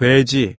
돼지